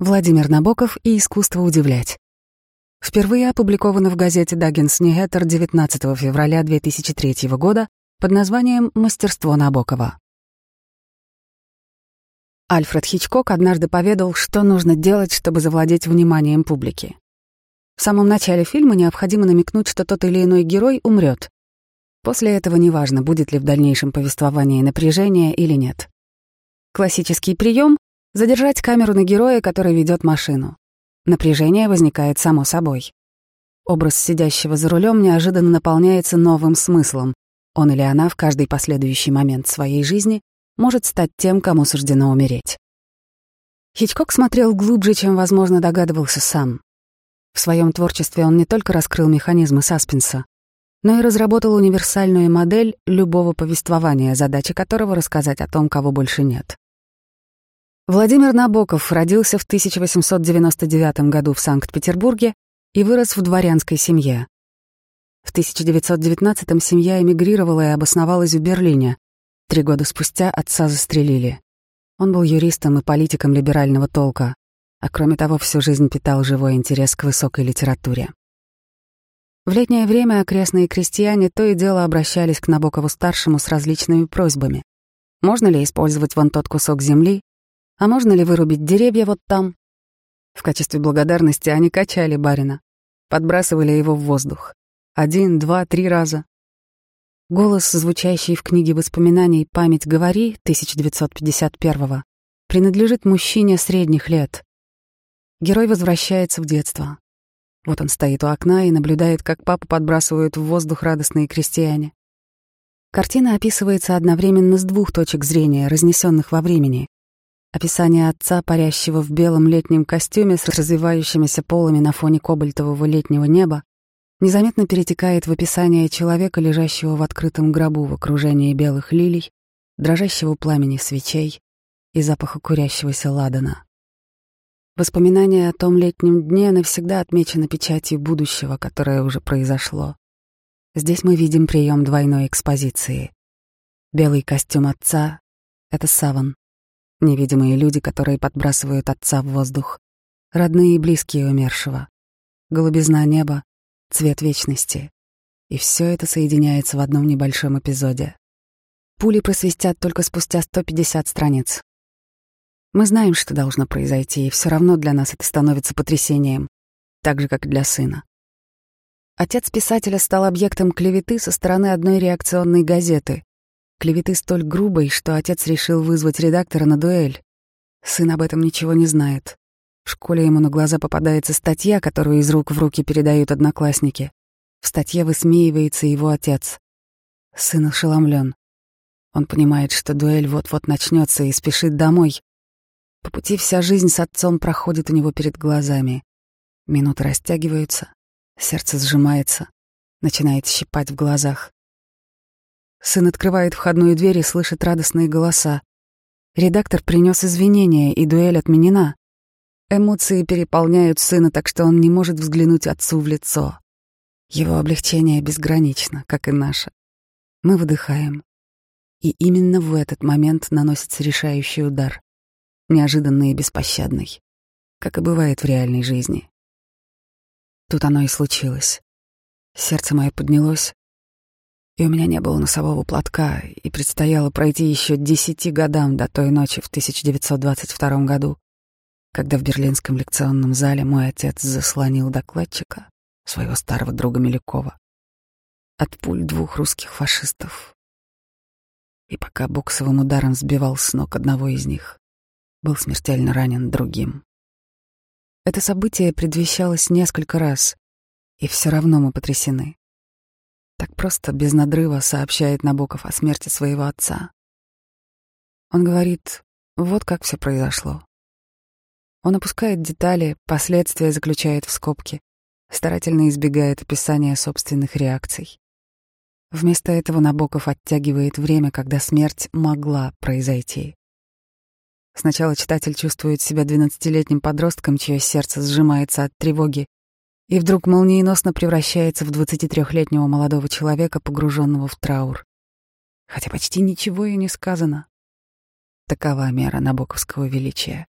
Владимир Набоков и искусство удивлять. Впервые опубликовано в газете «Даггинс Ньюхэттер» 19 февраля 2003 года под названием «Мастерство Набокова». Альфред Хичкок однажды поведал, что нужно делать, чтобы завладеть вниманием публики. В самом начале фильма необходимо намекнуть, что тот или иной герой умрет. После этого неважно, будет ли в дальнейшем повествовании напряжение или нет. Классический прием Задержать камеру на героя, который ведет машину. Напряжение возникает само собой. Образ сидящего за рулем неожиданно наполняется новым смыслом. Он или она в каждый последующий момент своей жизни может стать тем, кому суждено умереть. Хичкок смотрел глубже, чем, возможно, догадывался сам. В своем творчестве он не только раскрыл механизмы саспенса, но и разработал универсальную модель любого повествования, задача которого — рассказать о том, кого больше нет. Владимир Набоков родился в 1899 году в Санкт-Петербурге и вырос в дворянской семье. В 1919-м семья эмигрировала и обосновалась в Берлине. Три года спустя отца застрелили. Он был юристом и политиком либерального толка, а кроме того, всю жизнь питал живой интерес к высокой литературе. В летнее время окрестные крестьяне то и дело обращались к Набокову-старшему с различными просьбами. Можно ли использовать вон тот кусок земли, а можно ли вырубить деревья вот там? В качестве благодарности они качали барина, подбрасывали его в воздух. Один, два, три раза. Голос, звучащий в книге воспоминаний «Память говори» 1951 принадлежит мужчине средних лет. Герой возвращается в детство. Вот он стоит у окна и наблюдает, как папу подбрасывают в воздух радостные крестьяне. Картина описывается одновременно с двух точек зрения, разнесенных во времени. Описание отца, парящего в белом летнем костюме с развивающимися полами на фоне кобальтового летнего неба, незаметно перетекает в описание человека, лежащего в открытом гробу в окружении белых лилий, дрожащего пламени свечей и запаха курящегося ладана. Воспоминание о том летнем дне навсегда отмечено печатью будущего, которое уже произошло. Здесь мы видим прием двойной экспозиции. Белый костюм отца — это саван, Невидимые люди, которые подбрасывают отца в воздух. Родные и близкие умершего. Голубизна неба, цвет вечности. И все это соединяется в одном небольшом эпизоде. Пули просвистят только спустя 150 страниц. Мы знаем, что должно произойти, и все равно для нас это становится потрясением, так же, как и для сына. Отец писателя стал объектом клеветы со стороны одной реакционной газеты, Клеветы столь грубой, что отец решил вызвать редактора на дуэль. Сын об этом ничего не знает. В школе ему на глаза попадается статья, которую из рук в руки передают одноклассники. В статье высмеивается его отец. Сын ошеломлен. Он понимает, что дуэль вот-вот начнется и спешит домой. По пути вся жизнь с отцом проходит у него перед глазами. Минуты растягиваются, сердце сжимается, начинает щипать в глазах. Сын открывает входную дверь и слышит радостные голоса. Редактор принес извинения, и дуэль отменена. Эмоции переполняют сына, так что он не может взглянуть отцу в лицо. Его облегчение безгранично, как и наше. Мы выдыхаем. И именно в этот момент наносится решающий удар. Неожиданный и беспощадный. Как и бывает в реальной жизни. Тут оно и случилось. Сердце мое поднялось, и у меня не было носового платка, и предстояло пройти еще десяти годам до той ночи в 1922 году, когда в берлинском лекционном зале мой отец заслонил докладчика, своего старого друга Милюкова, от пуль двух русских фашистов. И пока боксовым ударом сбивал с ног одного из них, был смертельно ранен другим. Это событие предвещалось несколько раз, и все равно мы потрясены. Так просто, без надрыва, сообщает Набоков о смерти своего отца. Он говорит, вот как все произошло. Он опускает детали, последствия заключает в скобки, старательно избегает описания собственных реакций. Вместо этого Набоков оттягивает время, когда смерть могла произойти. Сначала читатель чувствует себя двенадцатилетним подростком, чье сердце сжимается от тревоги и вдруг молниеносно превращается в 23-летнего молодого человека, погруженного в траур. Хотя почти ничего и не сказано. Такова мера набоковского величия.